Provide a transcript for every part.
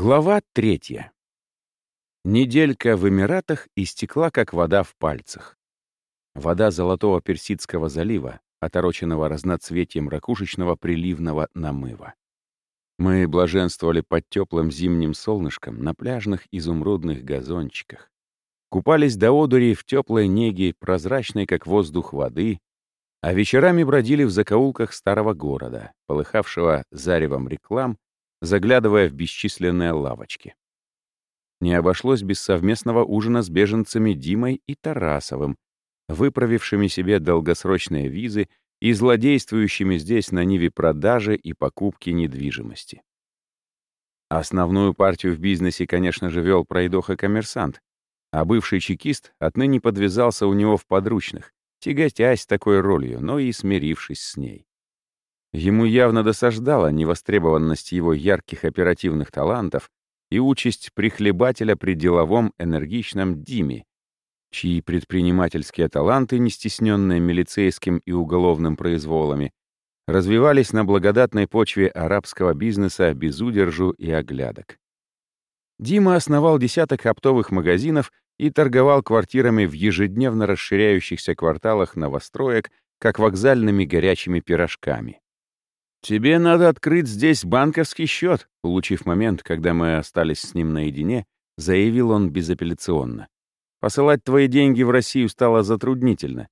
Глава третья. Неделька в Эмиратах истекла, как вода в пальцах. Вода Золотого Персидского залива, отороченного разноцветием ракушечного приливного намыва. Мы блаженствовали под теплым зимним солнышком на пляжных изумрудных газончиках. Купались до одури в теплой неге, прозрачной, как воздух воды, а вечерами бродили в закоулках старого города, полыхавшего заревом реклам заглядывая в бесчисленные лавочки. Не обошлось без совместного ужина с беженцами Димой и Тарасовым, выправившими себе долгосрочные визы и злодействующими здесь на ниве продажи и покупки недвижимости. Основную партию в бизнесе, конечно же, вел пройдоха-коммерсант, а бывший чекист отныне подвязался у него в подручных, тяготясь такой ролью, но и смирившись с ней. Ему явно досаждала невостребованность его ярких оперативных талантов и участь прихлебателя при деловом энергичном Диме, чьи предпринимательские таланты, не стесненные милицейским и уголовным произволами, развивались на благодатной почве арабского бизнеса без удержу и оглядок. Дима основал десяток оптовых магазинов и торговал квартирами в ежедневно расширяющихся кварталах новостроек, как вокзальными горячими пирожками. «Тебе надо открыть здесь банковский счет», улучив момент, когда мы остались с ним наедине, заявил он безапелляционно. «Посылать твои деньги в Россию стало затруднительно».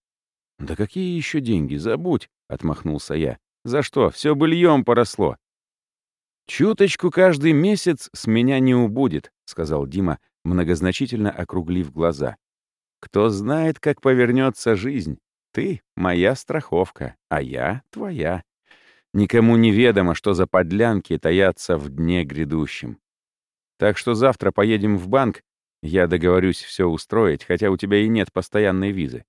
«Да какие еще деньги? Забудь», — отмахнулся я. «За что? Все быльем поросло». «Чуточку каждый месяц с меня не убудет», — сказал Дима, многозначительно округлив глаза. «Кто знает, как повернется жизнь. Ты — моя страховка, а я — твоя. Никому не ведомо, что за подлянки таятся в дне грядущем. Так что завтра поедем в банк, я договорюсь все устроить, хотя у тебя и нет постоянной визы.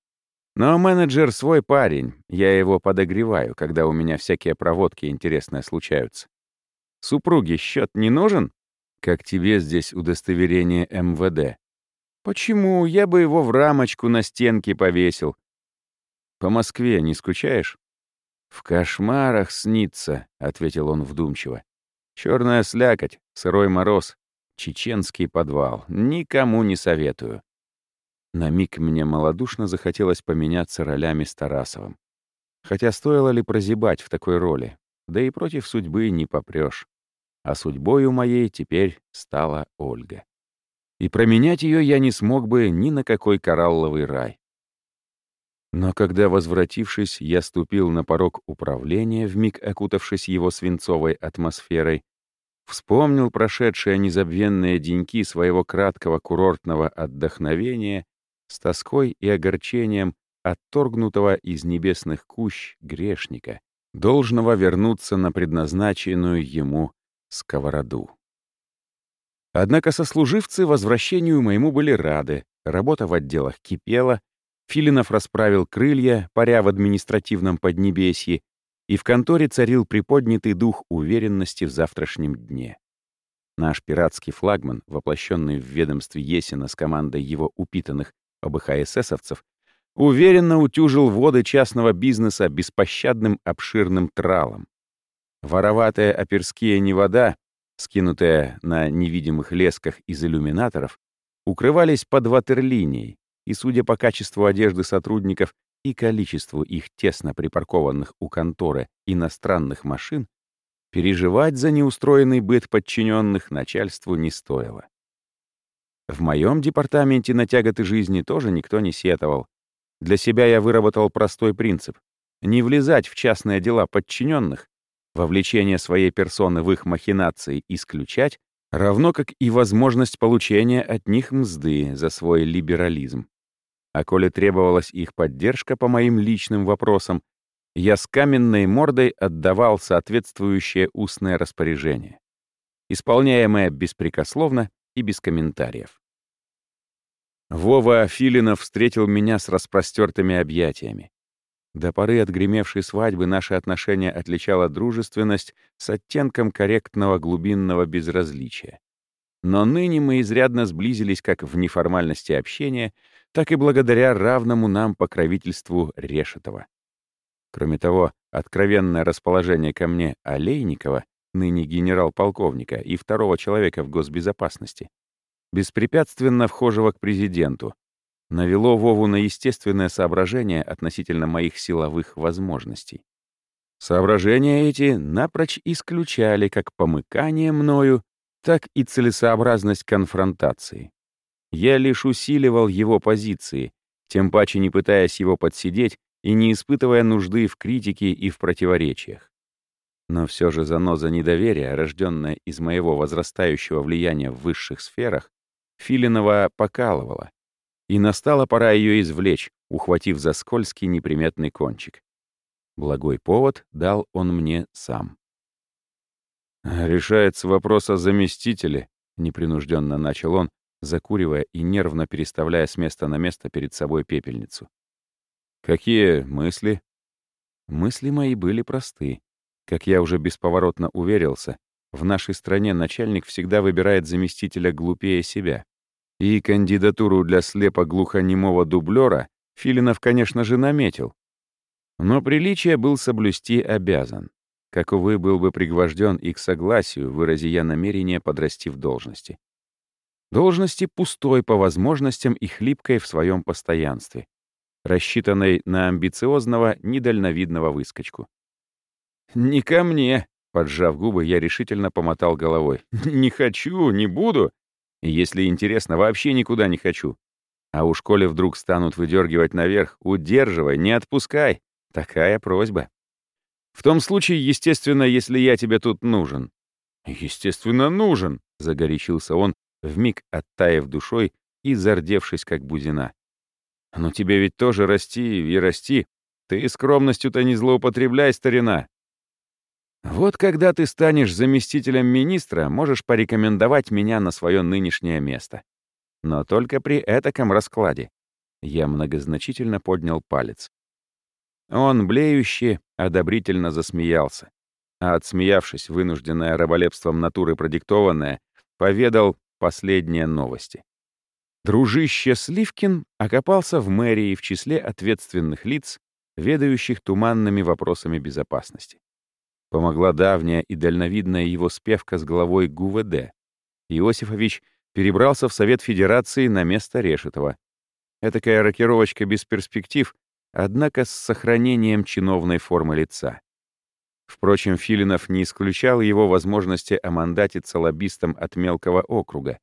Но менеджер свой парень, я его подогреваю, когда у меня всякие проводки интересные случаются. Супруге счет не нужен? Как тебе здесь удостоверение МВД? Почему? Я бы его в рамочку на стенке повесил. По Москве не скучаешь? «В кошмарах снится», — ответил он вдумчиво. «Черная слякоть, сырой мороз, чеченский подвал. Никому не советую». На миг мне малодушно захотелось поменяться ролями с Тарасовым. Хотя стоило ли прозябать в такой роли? Да и против судьбы не попрешь. А судьбою моей теперь стала Ольга. И променять ее я не смог бы ни на какой коралловый рай. Но когда, возвратившись, я ступил на порог управления, вмиг окутавшись его свинцовой атмосферой, вспомнил прошедшие незабвенные деньки своего краткого курортного отдохновения с тоской и огорчением отторгнутого из небесных кущ грешника, должного вернуться на предназначенную ему сковороду. Однако сослуживцы возвращению моему были рады, работа в отделах кипела, Филинов расправил крылья, паря в административном поднебесье, и в конторе царил приподнятый дух уверенности в завтрашнем дне. Наш пиратский флагман, воплощенный в ведомстве Есина с командой его упитанных ОБХССовцев, уверенно утюжил воды частного бизнеса беспощадным обширным тралом. Вороватая оперские невода, скинутая на невидимых лесках из иллюминаторов, укрывались под ватерлинией, и, судя по качеству одежды сотрудников и количеству их тесно припаркованных у конторы иностранных машин, переживать за неустроенный быт подчиненных начальству не стоило. В моем департаменте на тяготы жизни тоже никто не сетовал. Для себя я выработал простой принцип — не влезать в частные дела подчиненных, вовлечение своей персоны в их махинации исключать, равно как и возможность получения от них мзды за свой либерализм. А коли требовалась их поддержка по моим личным вопросам, я с каменной мордой отдавал соответствующее устное распоряжение, исполняемое беспрекословно и без комментариев. Вова Филинов встретил меня с распростертыми объятиями. До поры отгремевшей свадьбы наши отношения отличала дружественность с оттенком корректного глубинного безразличия. Но ныне мы изрядно сблизились как в неформальности общения, так и благодаря равному нам покровительству Решетова. Кроме того, откровенное расположение ко мне Олейникова ныне генерал-полковника, и второго человека в госбезопасности, беспрепятственно вхожего к президенту, навело Вову на естественное соображение относительно моих силовых возможностей. Соображения эти напрочь исключали как помыкание мною, так и целесообразность конфронтации. Я лишь усиливал его позиции, тем паче не пытаясь его подсидеть и не испытывая нужды в критике и в противоречиях. Но все же заноза недоверия, рожденная из моего возрастающего влияния в высших сферах, Филинова покалывала, и настала пора ее извлечь, ухватив за скользкий неприметный кончик. Благой повод дал он мне сам. «Решается вопрос о заместителе», — непринужденно начал он, закуривая и нервно переставляя с места на место перед собой пепельницу. «Какие мысли?» Мысли мои были просты. Как я уже бесповоротно уверился, в нашей стране начальник всегда выбирает заместителя глупее себя. И кандидатуру для слепо-глухонемого дублера Филинов, конечно же, наметил. Но приличие был соблюсти обязан. Как, увы, был бы пригвожден и к согласию, вырази я намерение подрасти в должности. Должности пустой по возможностям и хлипкой в своем постоянстве, рассчитанной на амбициозного, недальновидного выскочку. «Не ко мне!» — поджав губы, я решительно помотал головой. «Не хочу, не буду. Если интересно, вообще никуда не хочу. А уж коли вдруг станут выдергивать наверх, удерживай, не отпускай. Такая просьба. В том случае, естественно, если я тебе тут нужен». «Естественно, нужен», — загорячился он, вмиг оттаив душой и зардевшись, как бузина. «Но тебе ведь тоже расти и расти. Ты скромностью-то не злоупотребляй, старина. Вот когда ты станешь заместителем министра, можешь порекомендовать меня на свое нынешнее место. Но только при этаком раскладе. Я многозначительно поднял палец. Он, блеюще, одобрительно засмеялся. А отсмеявшись, вынужденное раболепством натуры продиктованное, поведал последние новости. Дружище Сливкин окопался в мэрии в числе ответственных лиц, ведающих туманными вопросами безопасности. Помогла давняя и дальновидная его спевка с главой ГУВД. Иосифович перебрался в Совет Федерации на место Решетова. Этакая рокировочка без перспектив, однако с сохранением чиновной формы лица. Впрочем, Филинов не исключал его возможности омандатиться лоббистом от мелкого округа,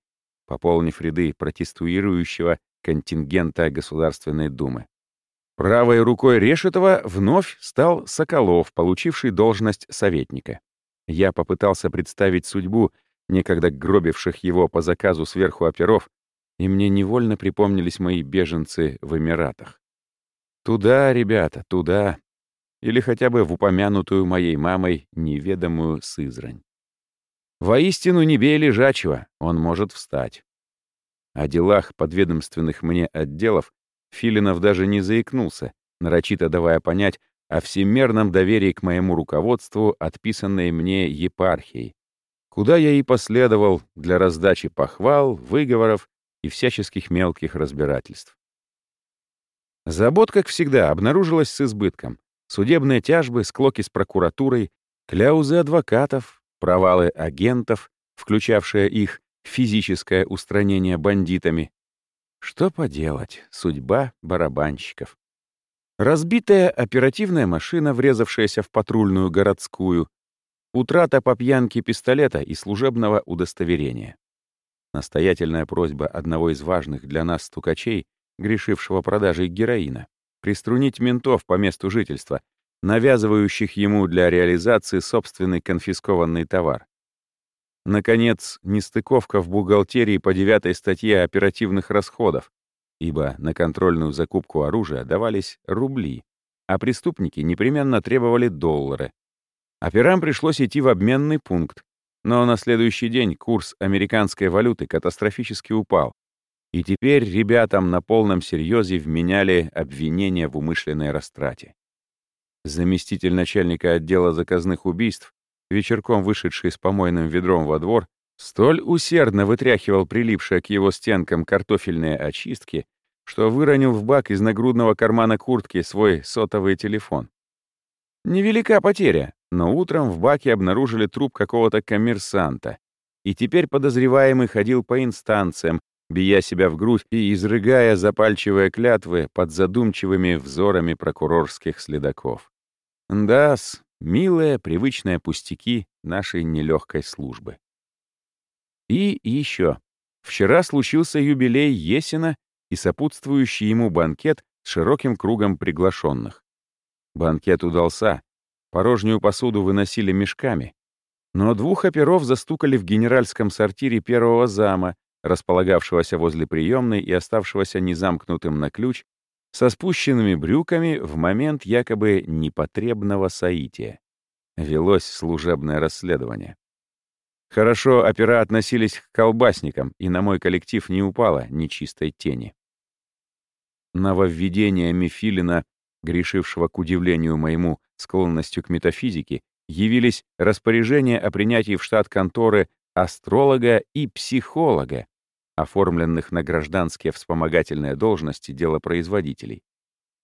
пополнив ряды протестуирующего контингента Государственной Думы. Правой рукой Решетова вновь стал Соколов, получивший должность советника. Я попытался представить судьбу некогда гробивших его по заказу сверху оперов, и мне невольно припомнились мои беженцы в Эмиратах. Туда, ребята, туда, или хотя бы в упомянутую моей мамой неведомую Сызрань. Воистину не бей лежачего, он может встать. О делах подведомственных мне отделов Филинов даже не заикнулся, нарочито давая понять о всемерном доверии к моему руководству, отписанной мне епархией, куда я и последовал для раздачи похвал, выговоров и всяческих мелких разбирательств. Забот, как всегда, обнаружилась с избытком. Судебные тяжбы, склоки с прокуратурой, кляузы адвокатов, провалы агентов, включавшие их физическое устранение бандитами. Что поделать, судьба барабанщиков. Разбитая оперативная машина, врезавшаяся в патрульную городскую, утрата по пьянке пистолета и служебного удостоверения. Настоятельная просьба одного из важных для нас стукачей, грешившего продажей героина, приструнить ментов по месту жительства, навязывающих ему для реализации собственный конфискованный товар. Наконец, нестыковка в бухгалтерии по девятой статье оперативных расходов, ибо на контрольную закупку оружия давались рубли, а преступники непременно требовали доллары. Операм пришлось идти в обменный пункт, но на следующий день курс американской валюты катастрофически упал, и теперь ребятам на полном серьезе вменяли обвинения в умышленной растрате. Заместитель начальника отдела заказных убийств, вечерком вышедший с помойным ведром во двор, столь усердно вытряхивал прилипшие к его стенкам картофельные очистки, что выронил в бак из нагрудного кармана куртки свой сотовый телефон. Невелика потеря, но утром в баке обнаружили труп какого-то коммерсанта, и теперь подозреваемый ходил по инстанциям, бия себя в грудь и изрыгая запальчивые клятвы под задумчивыми взорами прокурорских следаков. Да-с, милые, привычные пустяки нашей нелегкой службы. И еще. Вчера случился юбилей Есина и сопутствующий ему банкет с широким кругом приглашенных. Банкет удался. Порожнюю посуду выносили мешками. Но двух оперов застукали в генеральском сортире первого зама, располагавшегося возле приемной и оставшегося незамкнутым на ключ, со спущенными брюками в момент якобы непотребного соития. Велось служебное расследование. Хорошо опера относились к колбасникам, и на мой коллектив не упало ни чистой тени. Нововведение Мефилина, грешившего к удивлению моему склонностью к метафизике, явились распоряжения о принятии в штат конторы астролога и психолога, оформленных на гражданские вспомогательные должности делопроизводителей.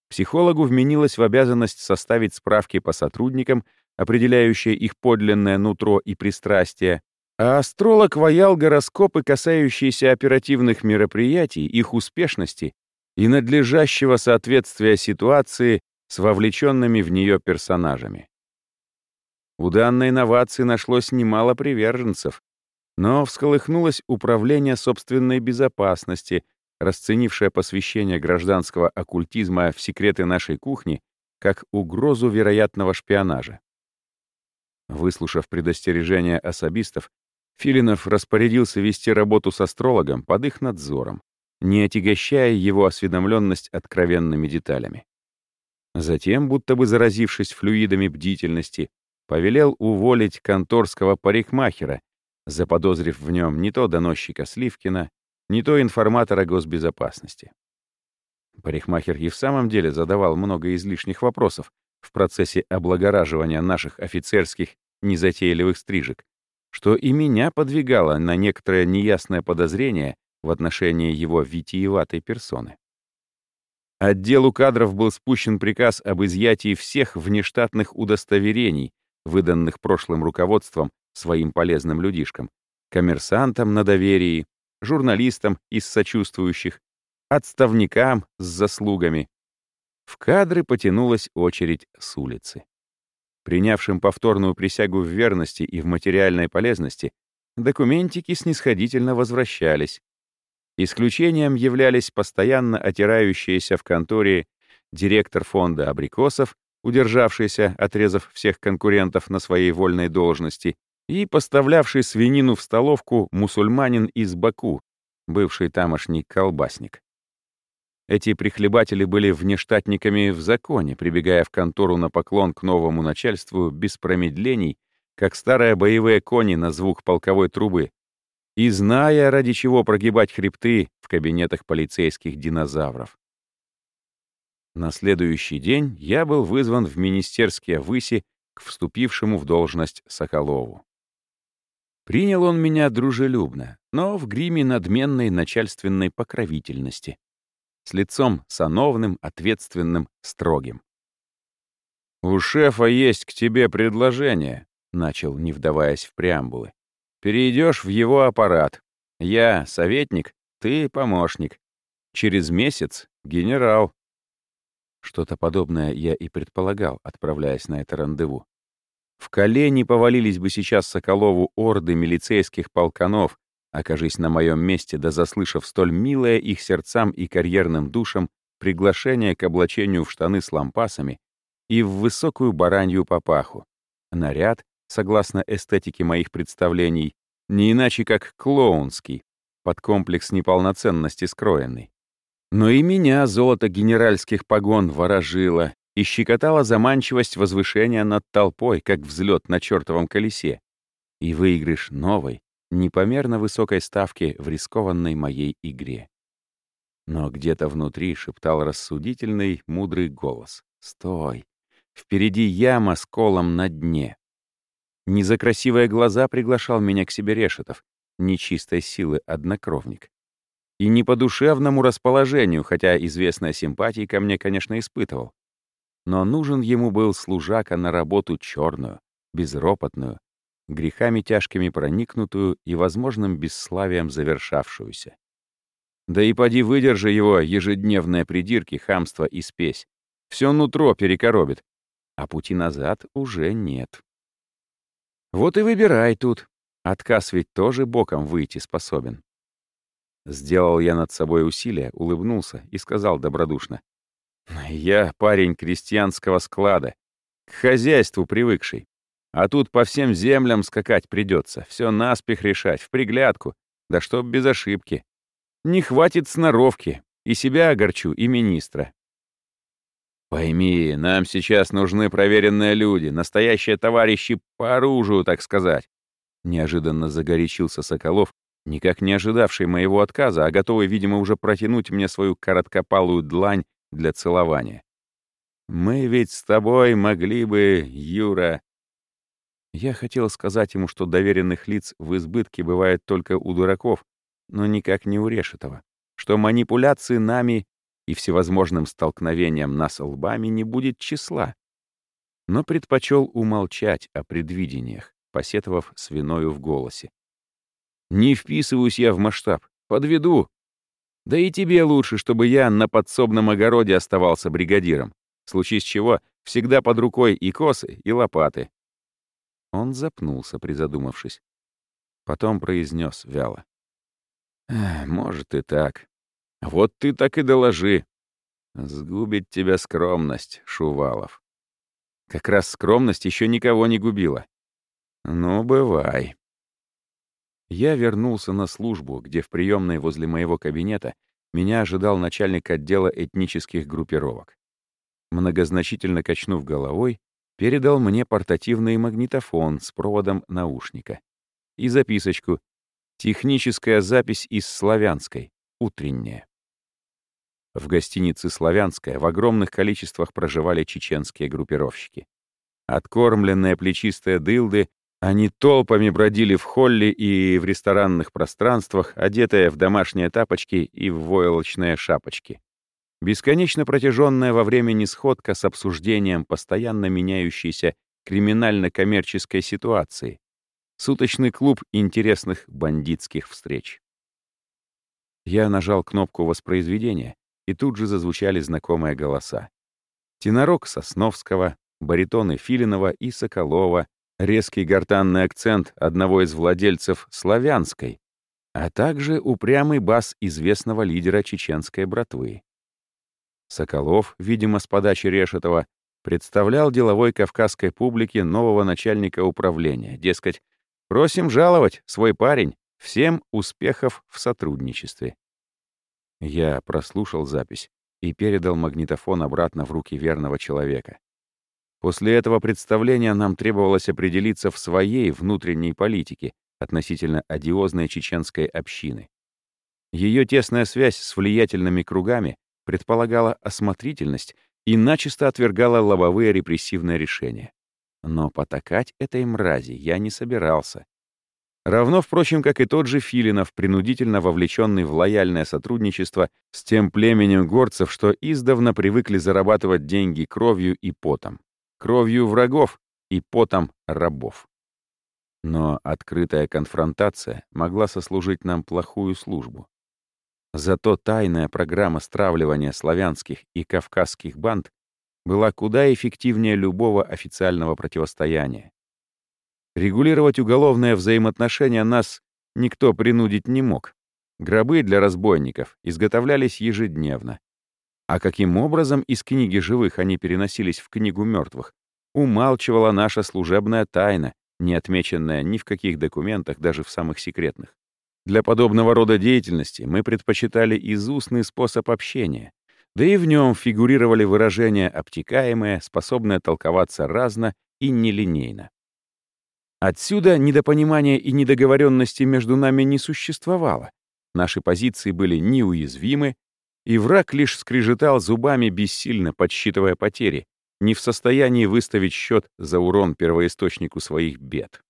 Психологу вменилось в обязанность составить справки по сотрудникам, определяющие их подлинное нутро и пристрастие, а астролог ваял гороскопы, касающиеся оперативных мероприятий, их успешности и надлежащего соответствия ситуации с вовлеченными в нее персонажами. У данной инновации нашлось немало приверженцев, но всколыхнулось управление собственной безопасности, расценившее посвящение гражданского оккультизма в секреты нашей кухни как угрозу вероятного шпионажа. Выслушав предостережение особистов, Филинов распорядился вести работу с астрологом под их надзором, не отягощая его осведомленность откровенными деталями. Затем, будто бы заразившись флюидами бдительности, повелел уволить конторского парикмахера, заподозрив в нем не то доносчика Сливкина, не то информатора госбезопасности. Парикмахер и в самом деле задавал много излишних вопросов в процессе облагораживания наших офицерских незатейливых стрижек, что и меня подвигало на некоторое неясное подозрение в отношении его витиеватой персоны. Отделу кадров был спущен приказ об изъятии всех внештатных удостоверений, выданных прошлым руководством своим полезным людишкам, коммерсантам на доверии, журналистам из сочувствующих, отставникам с заслугами. В кадры потянулась очередь с улицы принявшим повторную присягу в верности и в материальной полезности, документики снисходительно возвращались. Исключением являлись постоянно отирающиеся в конторе директор фонда абрикосов, удержавшийся, отрезав всех конкурентов на своей вольной должности, и поставлявший свинину в столовку мусульманин из Баку, бывший тамошний колбасник. Эти прихлебатели были внештатниками в законе, прибегая в контору на поклон к новому начальству без промедлений, как старые боевые кони на звук полковой трубы, и зная, ради чего прогибать хребты в кабинетах полицейских динозавров. На следующий день я был вызван в министерские выси к вступившему в должность Соколову. Принял он меня дружелюбно, но в гриме надменной начальственной покровительности с лицом сановным, ответственным, строгим. «У шефа есть к тебе предложение», — начал, не вдаваясь в преамбулы. «Перейдешь в его аппарат. Я — советник, ты — помощник. Через месяц — генерал». Что-то подобное я и предполагал, отправляясь на это рандеву. В колени повалились бы сейчас Соколову орды милицейских полканов, окажись на моем месте, да заслышав столь милое их сердцам и карьерным душам приглашение к облачению в штаны с лампасами и в высокую баранью папаху. Наряд, согласно эстетике моих представлений, не иначе как клоунский, под комплекс неполноценности скроенный. Но и меня золото генеральских погон ворожило и щекотало заманчивость возвышения над толпой, как взлет на чертовом колесе, и выигрыш новой, непомерно высокой ставки в рискованной моей игре. Но где-то внутри шептал рассудительный, мудрый голос. «Стой! Впереди яма с колом на дне!» Не за красивые глаза приглашал меня к себе Решетов, нечистой силы однокровник. И не по душевному расположению, хотя известная симпатии ко мне, конечно, испытывал. Но нужен ему был служака на работу черную, безропотную, грехами тяжкими проникнутую и возможным бесславием завершавшуюся. Да и поди выдержи его ежедневные придирки, хамство и спесь. Все нутро перекоробит, а пути назад уже нет. Вот и выбирай тут. Отказ ведь тоже боком выйти способен. Сделал я над собой усилие, улыбнулся и сказал добродушно. «Я парень крестьянского склада, к хозяйству привыкший. А тут по всем землям скакать придется, все наспех решать, в приглядку, да чтоб без ошибки. Не хватит сноровки, и себя огорчу, и министра. Пойми, нам сейчас нужны проверенные люди, настоящие товарищи по оружию, так сказать. Неожиданно загорячился Соколов, никак не ожидавший моего отказа, а готовый, видимо, уже протянуть мне свою короткопалую длань для целования. «Мы ведь с тобой могли бы, Юра...» Я хотел сказать ему, что доверенных лиц в избытке бывает только у дураков, но никак не у Решетова, что манипуляции нами и всевозможным столкновением нас лбами не будет числа. Но предпочел умолчать о предвидениях, посетовав свиною в голосе. «Не вписываюсь я в масштаб, подведу. Да и тебе лучше, чтобы я на подсобном огороде оставался бригадиром. В случае с чего всегда под рукой и косы, и лопаты». Он запнулся, призадумавшись. Потом произнес вяло. «Может и так. Вот ты так и доложи. Сгубит тебя скромность, Шувалов. Как раз скромность еще никого не губила. Ну, бывай. Я вернулся на службу, где в приемной возле моего кабинета меня ожидал начальник отдела этнических группировок. Многозначительно качнув головой, передал мне портативный магнитофон с проводом наушника и записочку «Техническая запись из славянской, утренняя». В гостинице «Славянская» в огромных количествах проживали чеченские группировщики. Откормленные плечистые дылды, они толпами бродили в холле и в ресторанных пространствах, одетые в домашние тапочки и в войлочные шапочки. Бесконечно протяженная во времени сходка с обсуждением постоянно меняющейся криминально-коммерческой ситуации. Суточный клуб интересных бандитских встреч. Я нажал кнопку воспроизведения, и тут же зазвучали знакомые голоса. Тенорок Сосновского, баритоны Филинова и Соколова, резкий гортанный акцент одного из владельцев славянской, а также упрямый бас известного лидера чеченской братвы. Соколов, видимо, с подачи Решетова, представлял деловой кавказской публике нового начальника управления. Дескать, просим жаловать, свой парень, всем успехов в сотрудничестве. Я прослушал запись и передал магнитофон обратно в руки верного человека. После этого представления нам требовалось определиться в своей внутренней политике относительно одиозной чеченской общины. Ее тесная связь с влиятельными кругами предполагала осмотрительность и начисто отвергала лобовые репрессивные решения. Но потакать этой мрази я не собирался Равно, впрочем, как и тот же Филинов, принудительно вовлеченный в лояльное сотрудничество с тем племенем горцев, что издавна привыкли зарабатывать деньги кровью и потом. Кровью врагов и потом рабов. Но открытая конфронтация могла сослужить нам плохую службу. Зато тайная программа стравливания славянских и кавказских банд была куда эффективнее любого официального противостояния. Регулировать уголовное взаимоотношения нас никто принудить не мог. Гробы для разбойников изготовлялись ежедневно. А каким образом из книги живых они переносились в книгу мертвых, умалчивала наша служебная тайна, не отмеченная ни в каких документах, даже в самых секретных. Для подобного рода деятельности мы предпочитали изустный способ общения, да и в нем фигурировали выражения обтекаемые, способные толковаться разно и нелинейно. Отсюда недопонимания и недоговоренности между нами не существовало. Наши позиции были неуязвимы, и враг лишь скрежетал зубами, бессильно подсчитывая потери, не в состоянии выставить счет за урон первоисточнику своих бед.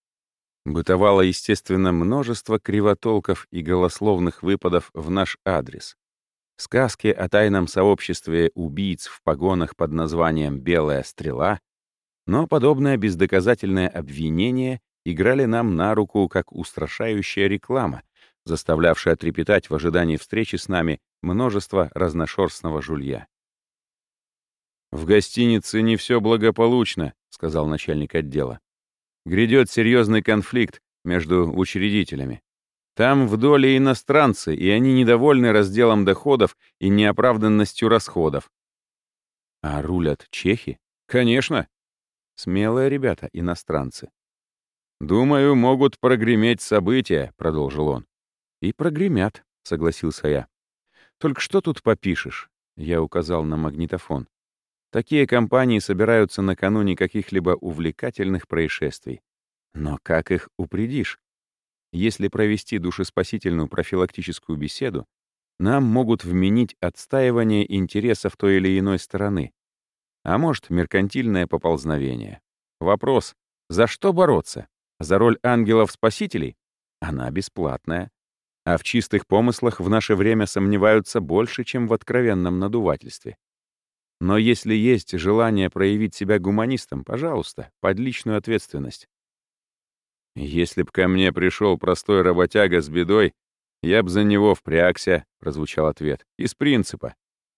Бытовало, естественно, множество кривотолков и голословных выпадов в наш адрес. Сказки о тайном сообществе убийц в погонах под названием «Белая стрела», Но подобное бездоказательное обвинение играли нам на руку как устрашающая реклама, заставлявшая трепетать в ожидании встречи с нами множество разношерстного жулья. «В гостинице не все благополучно», — сказал начальник отдела. «Грядет серьезный конфликт между учредителями. Там в доле иностранцы, и они недовольны разделом доходов и неоправданностью расходов». «А рулят чехи?» «Конечно». «Смелые ребята, иностранцы». «Думаю, могут прогреметь события», — продолжил он. «И прогремят», — согласился я. «Только что тут попишешь?» — я указал на магнитофон. Такие компании собираются накануне каких-либо увлекательных происшествий. Но как их упредишь? Если провести душеспасительную профилактическую беседу, нам могут вменить отстаивание интересов той или иной стороны. А может, меркантильное поползновение. Вопрос, за что бороться? За роль ангелов-спасителей? Она бесплатная. А в чистых помыслах в наше время сомневаются больше, чем в откровенном надувательстве. Но если есть желание проявить себя гуманистом, пожалуйста, под личную ответственность. «Если б ко мне пришел простой работяга с бедой, я б за него впрягся», — прозвучал ответ, — «из принципа.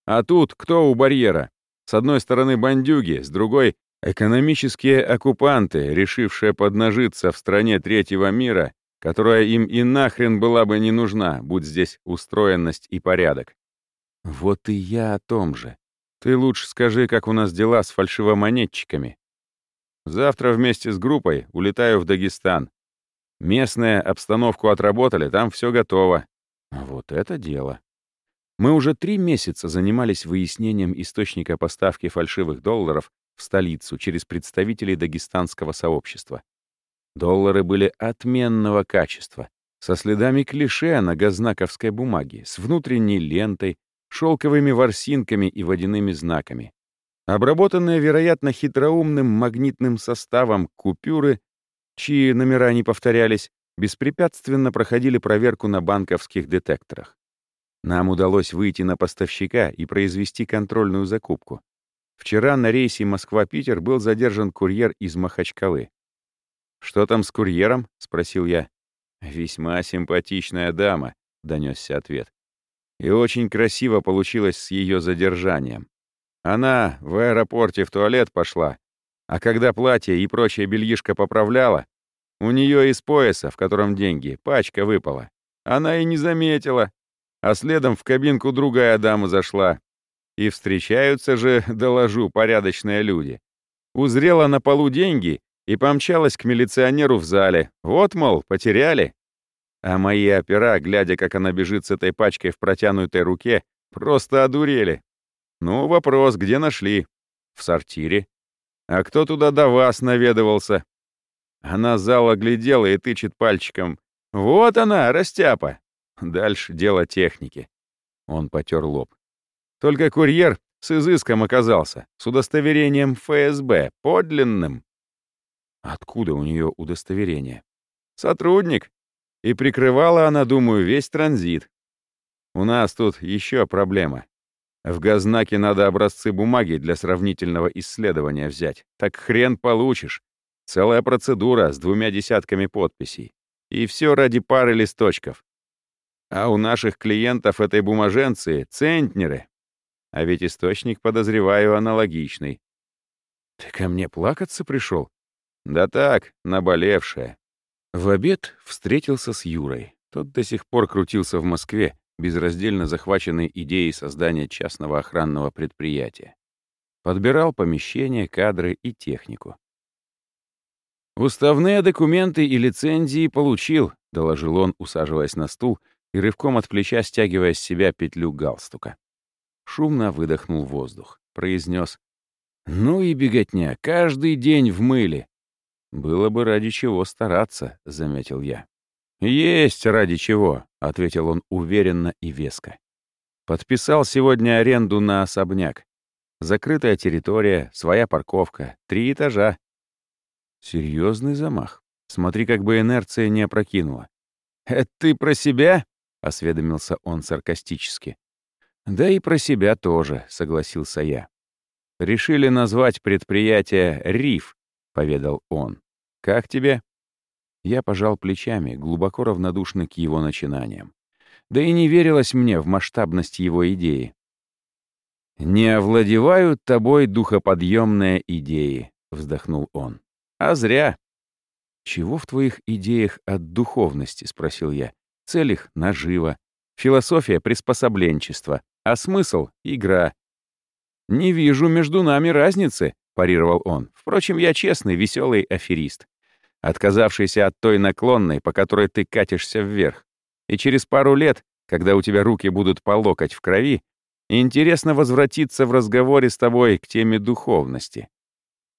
А тут кто у барьера? С одной стороны бандюги, с другой Экономические оккупанты, решившие поднажиться в стране третьего мира, которая им и нахрен была бы не нужна, будь здесь устроенность и порядок. Вот и я о том же. Ты лучше скажи, как у нас дела с фальшивомонетчиками. Завтра вместе с группой улетаю в Дагестан. Местная обстановку отработали, там все готово. Вот это дело. Мы уже три месяца занимались выяснением источника поставки фальшивых долларов в столицу через представителей дагестанского сообщества. Доллары были отменного качества, со следами клише на газнаковской бумаге, с внутренней лентой, шелковыми ворсинками и водяными знаками. Обработанные, вероятно, хитроумным магнитным составом купюры, чьи номера не повторялись, беспрепятственно проходили проверку на банковских детекторах. Нам удалось выйти на поставщика и произвести контрольную закупку. Вчера на рейсе Москва-Питер был задержан курьер из Махачкалы. «Что там с курьером?» — спросил я. «Весьма симпатичная дама», — донесся ответ. «И очень красиво получилось с ее задержанием. Она в аэропорте в туалет пошла, а когда платье и прочее бельишко поправляла, у нее из пояса, в котором деньги, пачка выпала. Она и не заметила. А следом в кабинку другая дама зашла, и встречаются же, доложу, порядочные люди. Узрела на полу деньги и помчалась к милиционеру в зале. Вот, мол, потеряли. А мои опера, глядя, как она бежит с этой пачкой в протянутой руке, просто одурели. Ну, вопрос, где нашли? В сортире. А кто туда до вас наведывался? Она зал оглядела и тычет пальчиком. Вот она, растяпа. Дальше дело техники. Он потер лоб. Только курьер с изыском оказался, с удостоверением ФСБ, подлинным. Откуда у нее удостоверение? Сотрудник. И прикрывала она, думаю, весь транзит. У нас тут еще проблема. В газнаке надо образцы бумаги для сравнительного исследования взять. Так хрен получишь. Целая процедура с двумя десятками подписей. И все ради пары листочков. А у наших клиентов этой бумаженцы — центнеры, а ведь источник, подозреваю, аналогичный. Ты ко мне плакаться пришел? Да так, наболевшая. В обед встретился с Юрой. Тот до сих пор крутился в Москве, безраздельно захваченный идеей создания частного охранного предприятия. Подбирал помещения, кадры и технику. «Уставные документы и лицензии получил», — доложил он, усаживаясь на стул и рывком от плеча стягивая с себя петлю галстука. Шумно выдохнул воздух. Произнес. «Ну и беготня, каждый день в мыле». «Было бы ради чего стараться», — заметил я. «Есть ради чего», — ответил он уверенно и веско. «Подписал сегодня аренду на особняк. Закрытая территория, своя парковка, три этажа». Серьезный замах. Смотри, как бы инерция не опрокинула. «Это ты про себя?» — осведомился он саркастически. «Да и про себя тоже», — согласился я. Решили назвать предприятие «Риф», — поведал он. «Как тебе?» Я пожал плечами, глубоко равнодушный к его начинаниям. Да и не верилось мне в масштабность его идеи. «Не овладевают тобой духоподъемные идеи», — вздохнул он. «А зря». «Чего в твоих идеях от духовности?» — спросил я. «Цель их — нажива. Философия — приспособленчество. А смысл — игра. «Не вижу между нами разницы», — парировал он. «Впрочем, я честный, веселый аферист, отказавшийся от той наклонной, по которой ты катишься вверх. И через пару лет, когда у тебя руки будут по локоть в крови, интересно возвратиться в разговоре с тобой к теме духовности.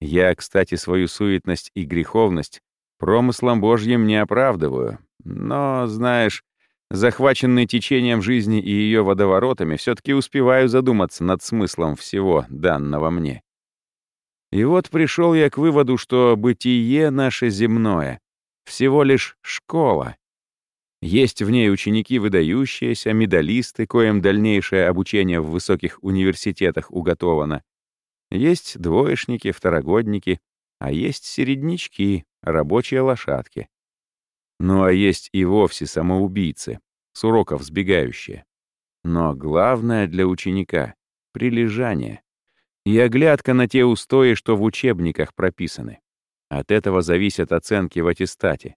Я, кстати, свою суетность и греховность промыслом Божьим не оправдываю. Но, знаешь, захваченный течением жизни и ее водоворотами, все-таки успеваю задуматься над смыслом всего данного мне. И вот пришел я к выводу, что бытие наше земное — всего лишь школа. Есть в ней ученики выдающиеся, медалисты, коим дальнейшее обучение в высоких университетах уготовано. Есть двоечники, второгодники, а есть середнячки, рабочие лошадки. Ну а есть и вовсе самоубийцы, с уроков сбегающие. Но главное для ученика — прилежание и оглядка на те устои, что в учебниках прописаны. От этого зависят оценки в аттестате.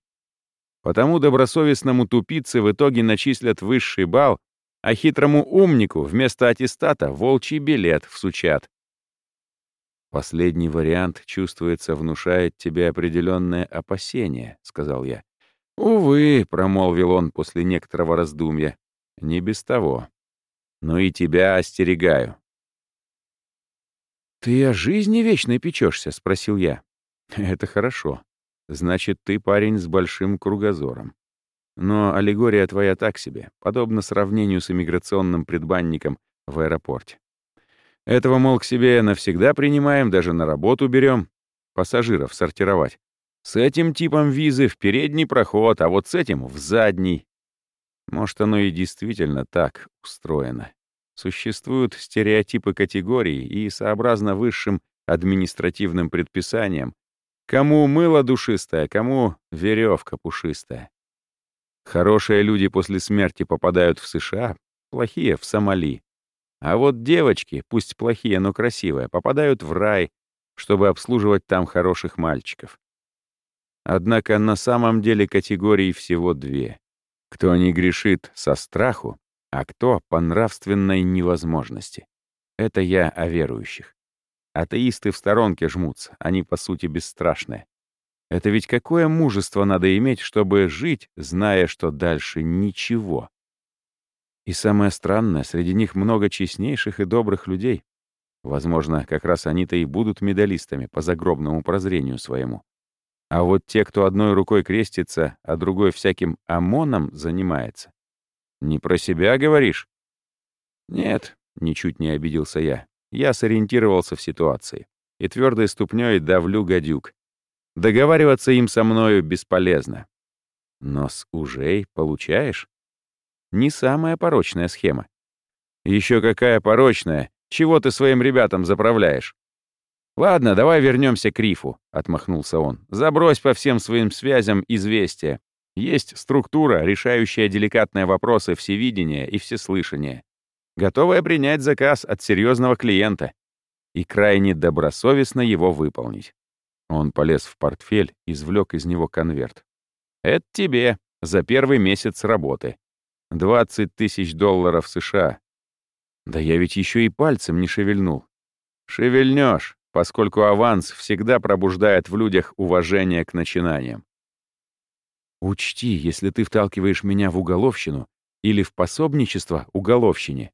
Потому добросовестному тупице в итоге начислят высший балл, а хитрому умнику вместо аттестата волчий билет всучат. «Последний вариант, чувствуется, внушает тебе определенное опасение», — сказал я. «Увы», — промолвил он после некоторого раздумья, — «не без того. Но и тебя остерегаю». «Ты о жизни вечной печешься?» — спросил я. «Это хорошо. Значит, ты парень с большим кругозором. Но аллегория твоя так себе, подобно сравнению с иммиграционным предбанником в аэропорте. Этого, мол, к себе навсегда принимаем, даже на работу берем, пассажиров сортировать. С этим типом визы в передний проход, а вот с этим — в задний. Может, оно и действительно так устроено. Существуют стереотипы категорий, и, сообразно высшим административным предписаниям, кому мыло душистое, кому веревка пушистая. Хорошие люди после смерти попадают в США, плохие — в Сомали. А вот девочки, пусть плохие, но красивые, попадают в рай, чтобы обслуживать там хороших мальчиков. Однако на самом деле категорий всего две. Кто не грешит со страху, а кто по нравственной невозможности. Это я о верующих. Атеисты в сторонке жмутся, они по сути бесстрашные. Это ведь какое мужество надо иметь, чтобы жить, зная, что дальше ничего. И самое странное, среди них много честнейших и добрых людей. Возможно, как раз они-то и будут медалистами по загробному прозрению своему. А вот те, кто одной рукой крестится, а другой всяким ОМОНом занимается. Не про себя говоришь? Нет, ничуть не обиделся я. Я сориентировался в ситуации. И твердой ступней давлю гадюк. Договариваться им со мною бесполезно. Но с ужей получаешь? Не самая порочная схема. Еще какая порочная? Чего ты своим ребятам заправляешь? «Ладно, давай вернемся к рифу», — отмахнулся он. «Забрось по всем своим связям известия. Есть структура, решающая деликатные вопросы всевидения и всеслышания, готовая принять заказ от серьезного клиента и крайне добросовестно его выполнить». Он полез в портфель, извлек из него конверт. «Это тебе за первый месяц работы. 20 тысяч долларов США. Да я ведь еще и пальцем не шевельнул. Шевельнешь, поскольку аванс всегда пробуждает в людях уважение к начинаниям. Учти, если ты вталкиваешь меня в уголовщину или в пособничество уголовщине.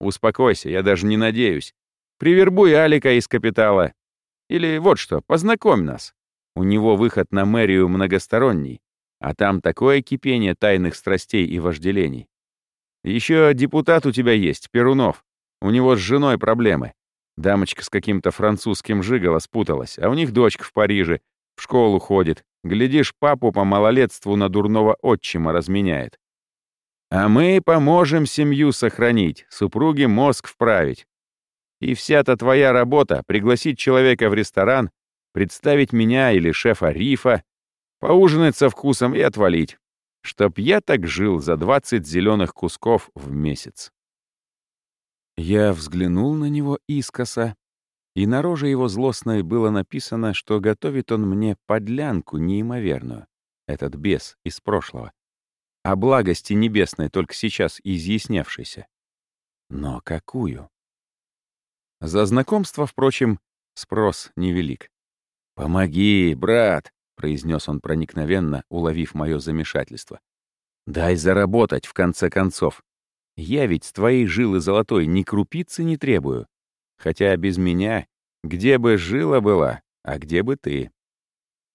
Успокойся, я даже не надеюсь. Привербуй Алика из капитала. Или вот что, познакомь нас. У него выход на мэрию многосторонний, а там такое кипение тайных страстей и вожделений. Еще депутат у тебя есть, Перунов. У него с женой проблемы. Дамочка с каким-то французским жиголо спуталась, а у них дочка в Париже, в школу ходит. Глядишь, папу по малолетству на дурного отчима разменяет. А мы поможем семью сохранить, супруге мозг вправить. И вся-то твоя работа — пригласить человека в ресторан, представить меня или шефа Рифа, поужинать со вкусом и отвалить, чтоб я так жил за 20 зеленых кусков в месяц. Я взглянул на него искоса, и на роже его злостной было написано, что готовит он мне подлянку неимоверную, этот бес из прошлого, о благости небесной, только сейчас изъяснявшейся. Но какую? За знакомство, впрочем, спрос невелик. «Помоги, брат!» — произнес он проникновенно, уловив мое замешательство. «Дай заработать, в конце концов. Я ведь с твоей жилы золотой ни крупицы не требую. Хотя без меня где бы жила была, а где бы ты.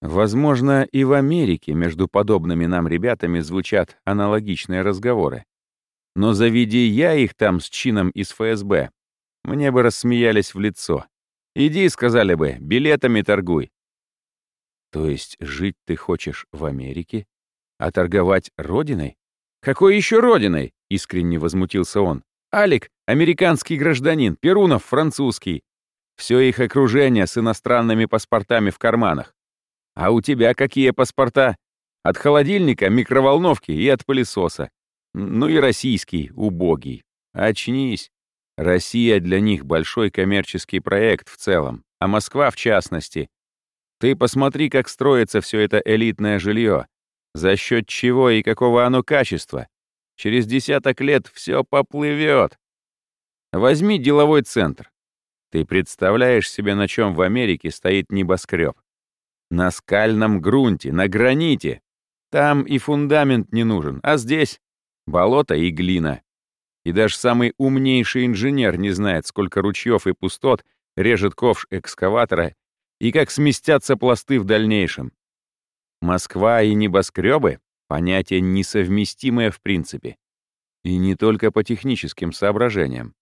Возможно, и в Америке между подобными нам ребятами звучат аналогичные разговоры. Но заведи я их там с чином из ФСБ, мне бы рассмеялись в лицо. Иди, сказали бы, билетами торгуй. То есть жить ты хочешь в Америке, а торговать родиной? Какой еще родиной? Искренне возмутился он. Алик — американский гражданин, Перунов — французский. Все их окружение с иностранными паспортами в карманах. А у тебя какие паспорта? От холодильника, микроволновки и от пылесоса. Ну и российский, убогий. Очнись. Россия для них большой коммерческий проект в целом, а Москва в частности. Ты посмотри, как строится все это элитное жилье. За счет чего и какого оно качества. Через десяток лет все поплывет. Возьми деловой центр. Ты представляешь себе, на чем в Америке стоит небоскреб? На скальном грунте, на граните. Там и фундамент не нужен, а здесь болото и глина. И даже самый умнейший инженер не знает, сколько ручьев и пустот режет ковш экскаватора и как сместятся пласты в дальнейшем. Москва и небоскребы — понятие несовместимое в принципе. И не только по техническим соображениям.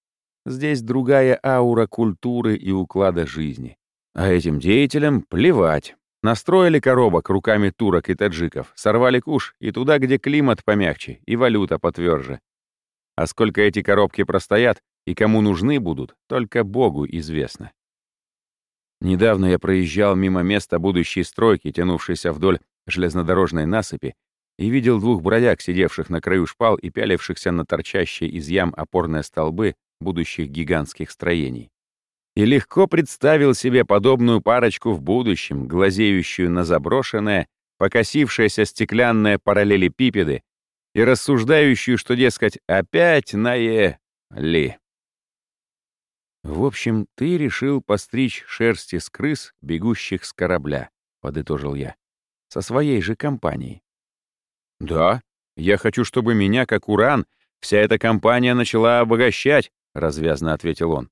Здесь другая аура культуры и уклада жизни. А этим деятелям плевать. Настроили коробок руками турок и таджиков, сорвали куш и туда, где климат помягче и валюта потверже. А сколько эти коробки простоят и кому нужны будут, только Богу известно. Недавно я проезжал мимо места будущей стройки, тянувшейся вдоль железнодорожной насыпи, и видел двух бродяг, сидевших на краю шпал и пялившихся на торчащие из ям опорные столбы будущих гигантских строений. И легко представил себе подобную парочку в будущем, глазеющую на заброшенное, покосившееся стеклянное параллелепипеды и рассуждающую, что, дескать, опять на «е» ли. «В общем, ты решил постричь шерсти с крыс, бегущих с корабля», — подытожил я, — «со своей же компанией». «Да, я хочу, чтобы меня, как уран, вся эта компания начала обогащать, — развязно ответил он.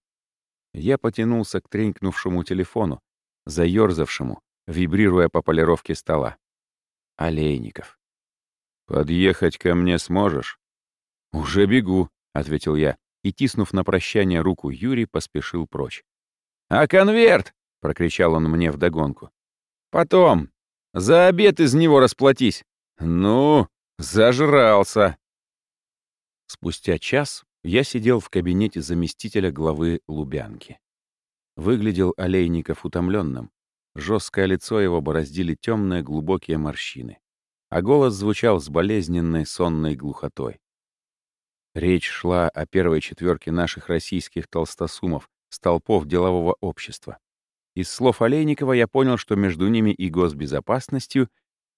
Я потянулся к тренькнувшему телефону, заёрзавшему, вибрируя по полировке стола. Олейников. «Подъехать ко мне сможешь?» «Уже бегу», — ответил я, и, тиснув на прощание руку Юрий, поспешил прочь. «А конверт!» — прокричал он мне вдогонку. «Потом! За обед из него расплатись!» «Ну, зажрался!» Спустя час я сидел в кабинете заместителя главы Лубянки. Выглядел Олейников утомленным. Жесткое лицо его бороздили темные глубокие морщины, а голос звучал с болезненной сонной глухотой. Речь шла о первой четверке наших российских толстосумов, столпов делового общества. Из слов Олейникова я понял, что между ними и госбезопасностью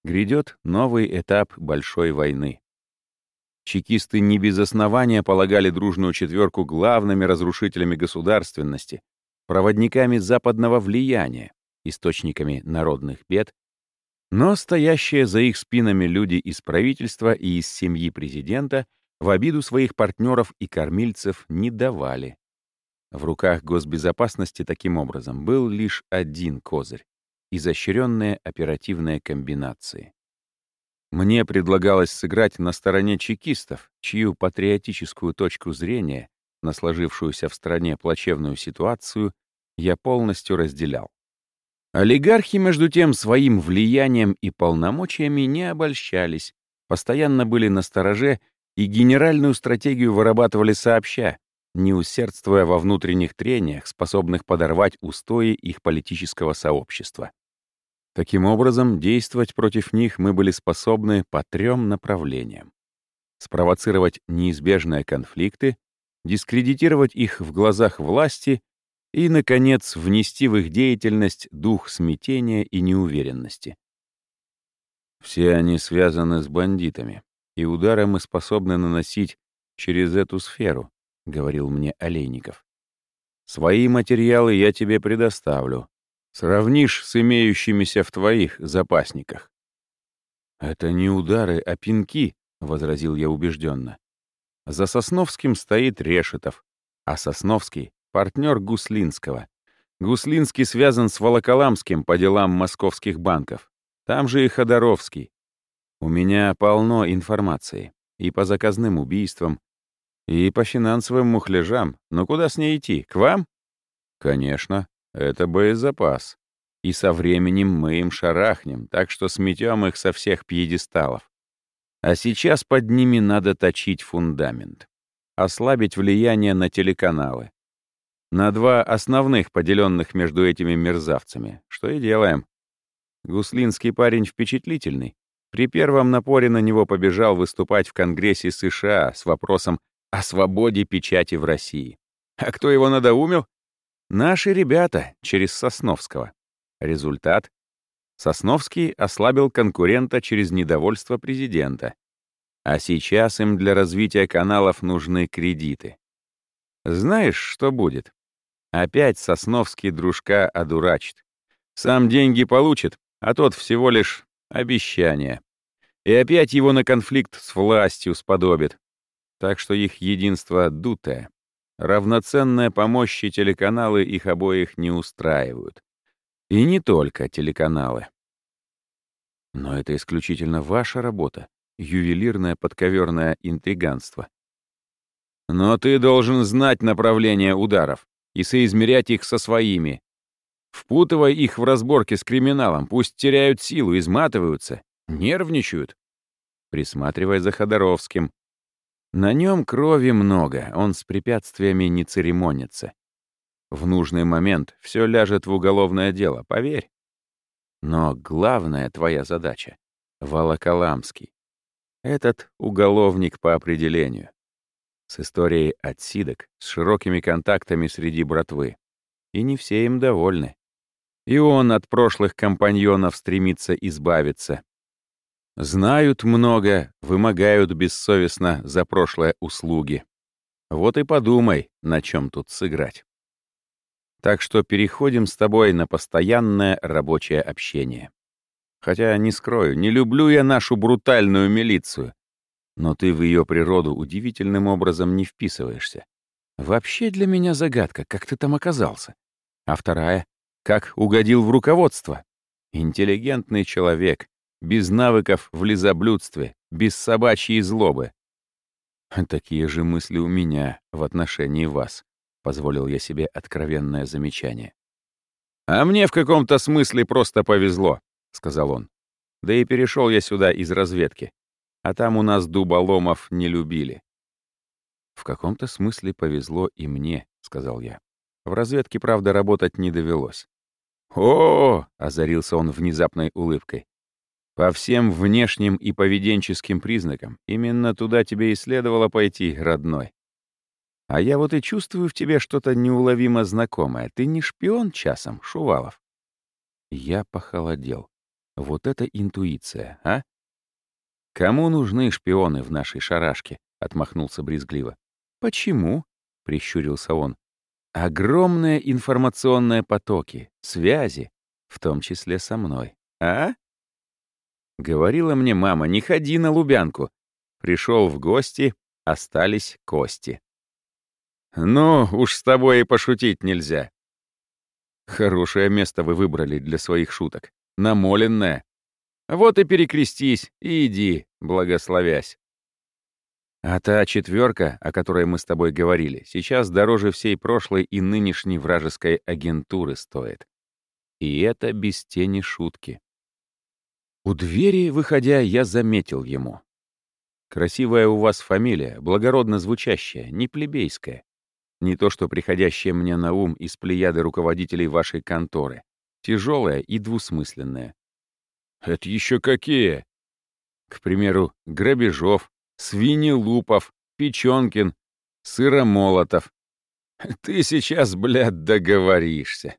грядет новый этап большой войны. Чекисты не без основания полагали дружную четверку главными разрушителями государственности, проводниками западного влияния, источниками народных бед, но стоящие за их спинами люди из правительства и из семьи президента в обиду своих партнеров и кормильцев не давали. В руках госбезопасности таким образом был лишь один козырь — изощренные оперативные комбинации. Мне предлагалось сыграть на стороне чекистов, чью патриотическую точку зрения на сложившуюся в стране плачевную ситуацию я полностью разделял. Олигархи, между тем, своим влиянием и полномочиями не обольщались, постоянно были на стороже и генеральную стратегию вырабатывали сообща, не усердствуя во внутренних трениях, способных подорвать устои их политического сообщества. Таким образом, действовать против них мы были способны по трем направлениям. Спровоцировать неизбежные конфликты, дискредитировать их в глазах власти и, наконец, внести в их деятельность дух смятения и неуверенности. Все они связаны с бандитами, и удары мы способны наносить через эту сферу, — говорил мне Олейников. Свои материалы я тебе предоставлю, Сравнишь с имеющимися в твоих запасниках. «Это не удары, а пинки», — возразил я убежденно. За Сосновским стоит Решетов, а Сосновский — партнер Гуслинского. Гуслинский связан с Волоколамским по делам московских банков. Там же и Ходоровский. У меня полно информации. И по заказным убийствам, и по финансовым мухляжам. Но куда с ней идти? К вам? Конечно. Это боезапас. И со временем мы им шарахнем, так что сметем их со всех пьедесталов. А сейчас под ними надо точить фундамент. Ослабить влияние на телеканалы. На два основных, поделенных между этими мерзавцами. Что и делаем. Гуслинский парень впечатлительный. При первом напоре на него побежал выступать в Конгрессе США с вопросом о свободе печати в России. А кто его надоумил? Наши ребята через Сосновского. Результат? Сосновский ослабил конкурента через недовольство президента. А сейчас им для развития каналов нужны кредиты. Знаешь, что будет? Опять Сосновский дружка одурачит. Сам деньги получит, а тот всего лишь обещание. И опять его на конфликт с властью сподобит. Так что их единство дутое. Равноценная помощь и телеканалы их обоих не устраивают. И не только телеканалы. Но это исключительно ваша работа, ювелирное подковерное интриганство. Но ты должен знать направление ударов и соизмерять их со своими. Впутывай их в разборки с криминалом, пусть теряют силу, изматываются, нервничают. Присматривай за Ходоровским, на нем крови много, он с препятствиями не церемонится. В нужный момент все ляжет в уголовное дело, поверь. Но главная твоя задача — Волоколамский. Этот уголовник по определению. С историей отсидок, с широкими контактами среди братвы. И не все им довольны. И он от прошлых компаньонов стремится избавиться, Знают много, вымогают бессовестно за прошлое услуги. Вот и подумай, на чем тут сыграть. Так что переходим с тобой на постоянное рабочее общение. Хотя, не скрою, не люблю я нашу брутальную милицию. Но ты в ее природу удивительным образом не вписываешься. Вообще для меня загадка, как ты там оказался. А вторая — как угодил в руководство. Интеллигентный человек, без навыков в лизоблюдстве, без собачьей злобы. Такие же мысли у меня в отношении вас, позволил я себе откровенное замечание. А мне в каком-то смысле просто повезло, сказал он. Да и перешел я сюда из разведки. А там у нас дуболомов не любили. В каком-то смысле повезло и мне, сказал я. В разведке, правда, работать не довелось. О, -о, озарился он внезапной улыбкой. По всем внешним и поведенческим признакам именно туда тебе и следовало пойти, родной. А я вот и чувствую в тебе что-то неуловимо знакомое. Ты не шпион часом, Шувалов?» Я похолодел. Вот это интуиция, а? «Кому нужны шпионы в нашей шарашке?» — отмахнулся брезгливо. «Почему?» — прищурился он. «Огромные информационные потоки, связи, в том числе со мной. А?» Говорила мне мама, не ходи на Лубянку. Пришел в гости, остались кости. Ну, уж с тобой и пошутить нельзя. Хорошее место вы выбрали для своих шуток. Намоленное. Вот и перекрестись, и иди, благословясь. А та четверка, о которой мы с тобой говорили, сейчас дороже всей прошлой и нынешней вражеской агентуры стоит. И это без тени шутки. У двери, выходя, я заметил ему. «Красивая у вас фамилия, благородно звучащая, не плебейская. Не то, что приходящее мне на ум из плеяды руководителей вашей конторы. Тяжелое и двусмысленное. Это еще какие? К примеру, Грабежов, Свинелупов, Печенкин, Сыромолотов. Ты сейчас, блядь, договоришься.